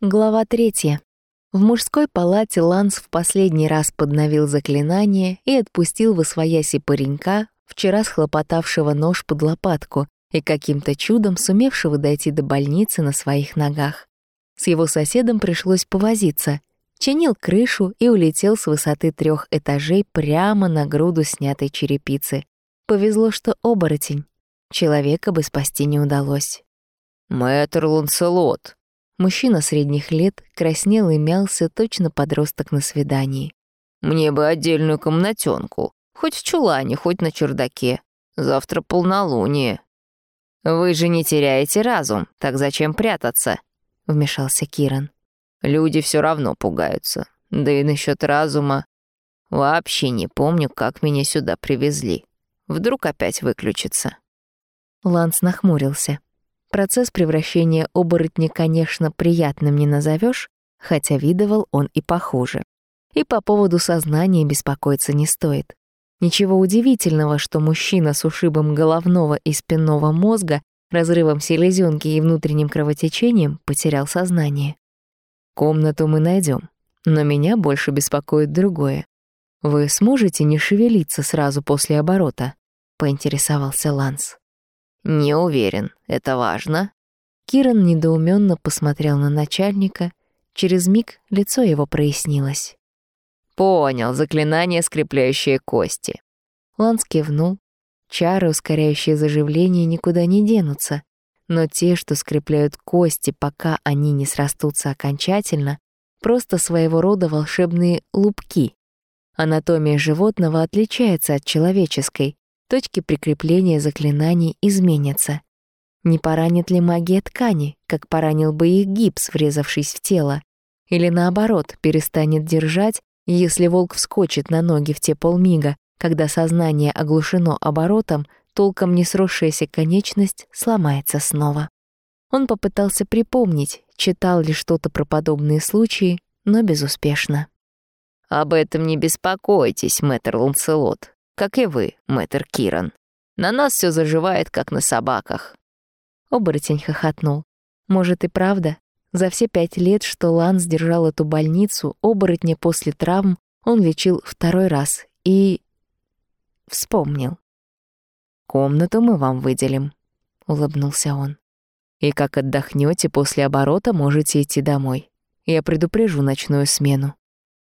Глава третья. В мужской палате Ланс в последний раз подновил заклинание и отпустил в освояси паренька, вчера схлопотавшего нож под лопатку и каким-то чудом сумевшего дойти до больницы на своих ногах. С его соседом пришлось повозиться. Чинил крышу и улетел с высоты трех этажей прямо на груду снятой черепицы. Повезло, что оборотень. Человека бы спасти не удалось. «Мэтр Ланселот», Мужчина средних лет краснел и мялся, точно подросток на свидании. «Мне бы отдельную комнатенку, хоть в чулане, хоть на чердаке. Завтра полнолуние». «Вы же не теряете разум, так зачем прятаться?» — вмешался Киран. «Люди все равно пугаются. Да и насчет разума. Вообще не помню, как меня сюда привезли. Вдруг опять выключится». Ланс нахмурился. Процесс превращения оборотня, конечно, приятным не назовешь, хотя видывал он и похуже. И по поводу сознания беспокоиться не стоит. Ничего удивительного, что мужчина с ушибом головного и спинного мозга, разрывом селезенки и внутренним кровотечением потерял сознание. Комнату мы найдем, но меня больше беспокоит другое. Вы сможете не шевелиться сразу после оборота? поинтересовался Ланс. «Не уверен. Это важно». Киран недоуменно посмотрел на начальника. Через миг лицо его прояснилось. «Понял, заклинание, скрепляющее кости». Ланс кивнул. Чары, ускоряющие заживление, никуда не денутся. Но те, что скрепляют кости, пока они не срастутся окончательно, просто своего рода волшебные лупки. Анатомия животного отличается от человеческой, точки прикрепления заклинаний изменятся. Не поранит ли магия ткани, как поранил бы их гипс, врезавшись в тело? Или наоборот, перестанет держать, если волк вскочит на ноги в те полмига, когда сознание оглушено оборотом, толком не сросшаяся конечность сломается снова. Он попытался припомнить, читал ли что-то про подобные случаи, но безуспешно. «Об этом не беспокойтесь, мэтр Ланселот как и вы, мэтр Киран. На нас все заживает, как на собаках». Оборотень хохотнул. «Может и правда? За все пять лет, что Ланс держал эту больницу, оборотня после травм он лечил второй раз и... вспомнил. «Комнату мы вам выделим», — улыбнулся он. «И как отдохнете после оборота, можете идти домой. Я предупрежу ночную смену».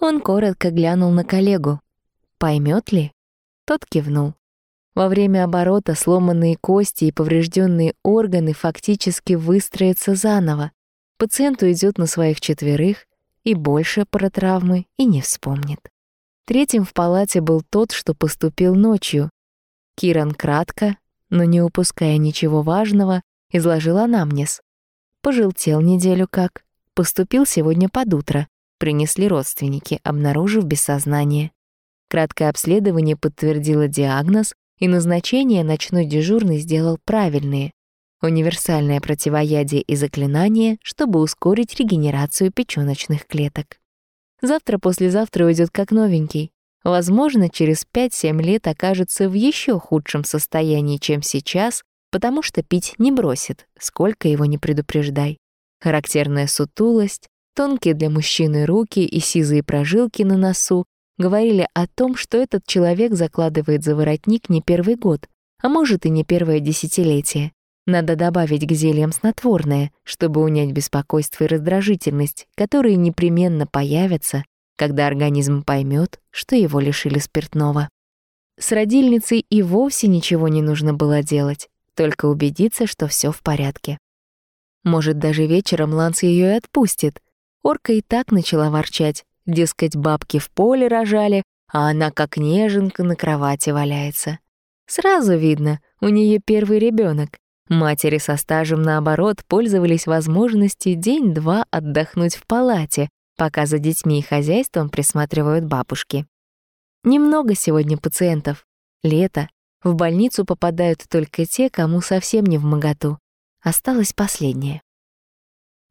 Он коротко глянул на коллегу. Поймет ли? Тот кивнул. Во время оборота сломанные кости и поврежденные органы фактически выстроятся заново. Пациент уйдет на своих четверых и больше про травмы и не вспомнит. Третьим в палате был тот, что поступил ночью. Киран кратко, но не упуская ничего важного, изложил анамнез. Пожелтел неделю как, поступил сегодня под утро, принесли родственники, обнаружив без сознания. Краткое обследование подтвердило диагноз, и назначение ночной дежурный сделал правильные. Универсальное противоядие и заклинание, чтобы ускорить регенерацию печёночных клеток. Завтра-послезавтра уйдет как новенький. Возможно, через 5-7 лет окажется в еще худшем состоянии, чем сейчас, потому что пить не бросит, сколько его не предупреждай. Характерная сутулость, тонкие для мужчины руки и сизые прожилки на носу говорили о том, что этот человек закладывает за воротник не первый год, а может и не первое десятилетие. Надо добавить к зельям снотворное, чтобы унять беспокойство и раздражительность, которые непременно появятся, когда организм поймет, что его лишили спиртного. С родильницей и вовсе ничего не нужно было делать, только убедиться, что все в порядке. Может, даже вечером Ланс ее и отпустит. Орка и так начала ворчать, Дескать, бабки в поле рожали, а она как неженка на кровати валяется. Сразу видно, у нее первый ребенок. Матери со стажем, наоборот, пользовались возможностью день-два отдохнуть в палате, пока за детьми и хозяйством присматривают бабушки. Немного сегодня пациентов. Лето. В больницу попадают только те, кому совсем не в моготу. Осталось последнее.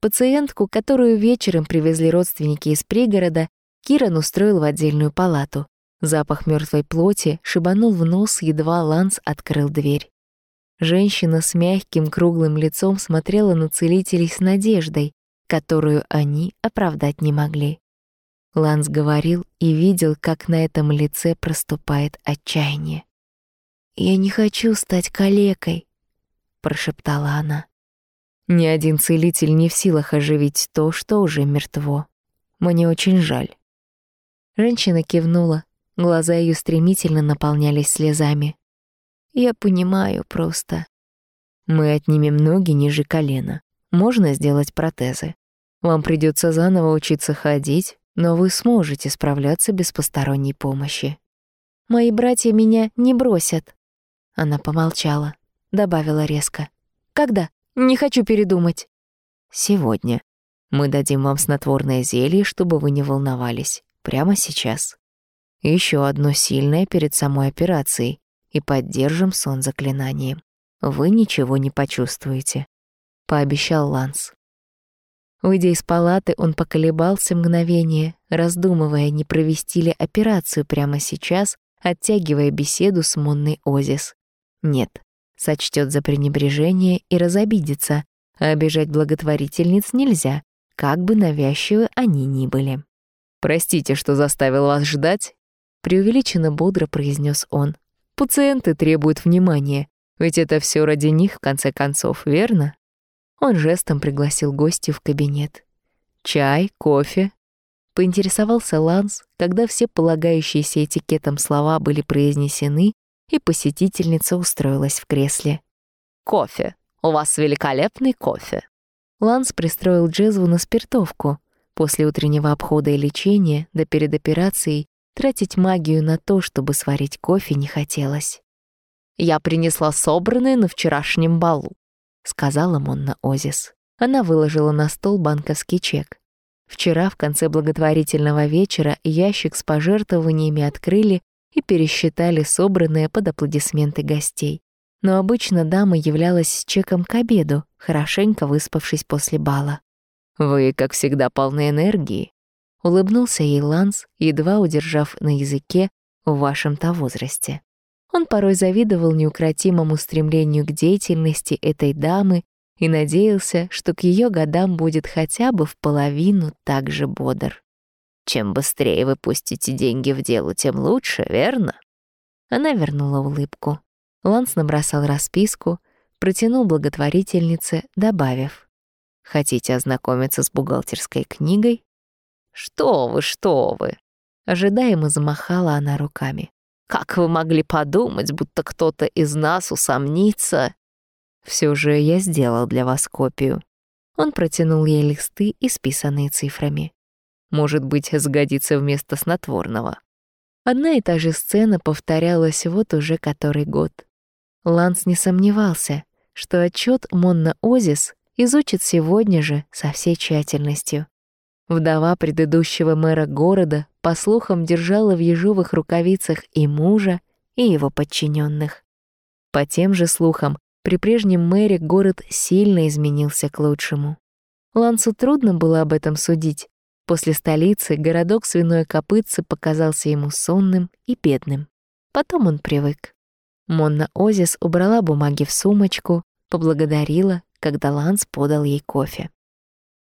Пациентку, которую вечером привезли родственники из пригорода, Киран устроил в отдельную палату. Запах мертвой плоти шибанул в нос, едва Ланс открыл дверь. Женщина с мягким круглым лицом смотрела на целителей с надеждой. которую они оправдать не могли. Ланс говорил и видел, как на этом лице проступает отчаяние. «Я не хочу стать калекой», — прошептала она. «Ни один целитель не в силах оживить то, что уже мертво. Мне очень жаль». Женщина кивнула, глаза ее стремительно наполнялись слезами. «Я понимаю просто. Мы отнимем ноги ниже колена. Можно сделать протезы. Вам придется заново учиться ходить, но вы сможете справляться без посторонней помощи. Мои братья меня не бросят. Она помолчала, добавила резко. Когда? Не хочу передумать. Сегодня. Мы дадим вам снотворное зелье, чтобы вы не волновались. Прямо сейчас. Еще одно сильное перед самой операцией и поддержим сон заклинанием. Вы ничего не почувствуете, пообещал Ланс. Выйдя из палаты, он поколебался мгновение, раздумывая, не провести ли операцию прямо сейчас, оттягивая беседу с Монной Озис. Нет, сочтет за пренебрежение и разобидится, а обижать благотворительниц нельзя, как бы навязчивы они ни были. «Простите, что заставил вас ждать», — преувеличенно бодро произнес он. «Пациенты требуют внимания, ведь это все ради них, в конце концов, верно?» Он жестом пригласил гостю в кабинет. «Чай, кофе?» Поинтересовался Ланс, когда все полагающиеся этикетом слова были произнесены, и посетительница устроилась в кресле. «Кофе. У вас великолепный кофе». Ланс пристроил Джезву на спиртовку. После утреннего обхода и лечения, да перед операцией, тратить магию на то, чтобы сварить кофе, не хотелось. «Я принесла собранное на вчерашнем балу. — сказала Монна Озис. Она выложила на стол банковский чек. Вчера в конце благотворительного вечера ящик с пожертвованиями открыли и пересчитали собранные под аплодисменты гостей. Но обычно дама являлась с чеком к обеду, хорошенько выспавшись после бала. «Вы, как всегда, полны энергии», — улыбнулся ей Ланс, едва удержав на языке в вашем-то возрасте. Он порой завидовал неукротимому стремлению к деятельности этой дамы и надеялся, что к ее годам будет хотя бы в половину так же бодр. «Чем быстрее вы пустите деньги в дело, тем лучше, верно?» Она вернула улыбку. Ланс набросал расписку, протянул благотворительнице, добавив. «Хотите ознакомиться с бухгалтерской книгой?» «Что вы, что вы!» Ожидаемо замахала она руками. Как вы могли подумать, будто кто-то из нас усомнится? Все же я сделал для вас копию. Он протянул ей листы, исписанные цифрами. Может быть, сгодится вместо снотворного. Одна и та же сцена повторялась вот уже который год. Ланс не сомневался, что отчет Монна Озис изучит сегодня же со всей тщательностью. Вдова предыдущего мэра города, по слухам, держала в ежовых рукавицах и мужа, и его подчиненных. По тем же слухам, при прежнем мэре город сильно изменился к лучшему. Лансу трудно было об этом судить. После столицы городок свиной копытцы показался ему сонным и бедным. Потом он привык. Монна Озис убрала бумаги в сумочку, поблагодарила, когда Ланс подал ей кофе.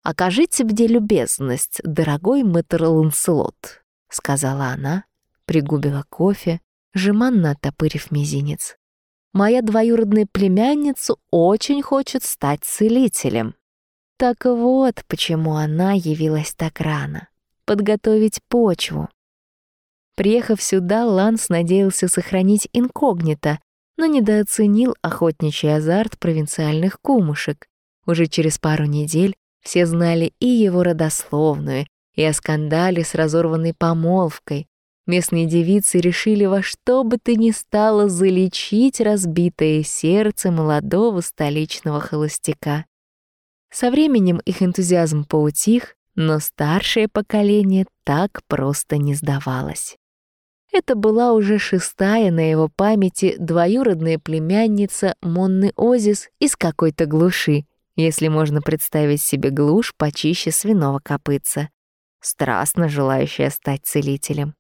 «Окажите мне любезность, дорогой мэтр Ланселот», — сказала она, пригубила кофе, жеманно оттопырив мизинец. «Моя двоюродная племянница очень хочет стать целителем». Так вот, почему она явилась так рано. Подготовить почву. Приехав сюда, Ланс надеялся сохранить инкогнито, но недооценил охотничий азарт провинциальных кумушек. Уже через пару недель все знали и его родословную, и о скандале с разорванной помолвкой. Местные девицы решили во что бы то ни стало залечить разбитое сердце молодого столичного холостяка. Со временем их энтузиазм поутих, но старшее поколение так просто не сдавалось. Это была уже шестая на его памяти двоюродная племянница Монны Озис из какой-то глуши, если можно представить себе глушь почище свиного копытца, страстно желающая стать целителем.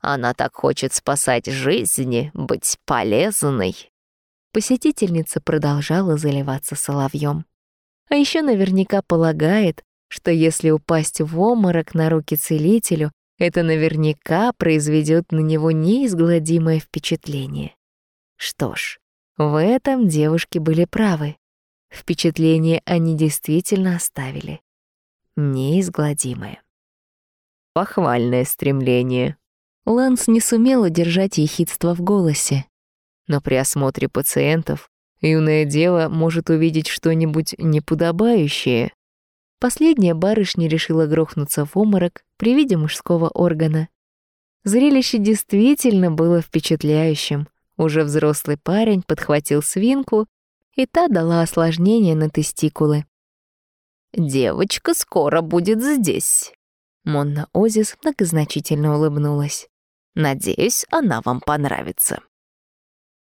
Она так хочет спасать жизни, быть полезной. Посетительница продолжала заливаться соловьем. А еще наверняка полагает, что если упасть в обморок на руки целителю, это наверняка произведет на него неизгладимое впечатление. Что ж, в этом девушки были правы. Впечатление они действительно оставили. Неизгладимое. Похвальное стремление. Ланс не сумел удержать ехидство в голосе. Но при осмотре пациентов юная дева может увидеть что-нибудь неподобающее. Последняя барышня решила грохнуться в обморок при виде мужского органа. Зрелище действительно было впечатляющим. Уже взрослый парень подхватил свинку, и та дала осложнение на тестикулы. «Девочка скоро будет здесь», — Монна Озис многозначительно улыбнулась. «Надеюсь, она вам понравится».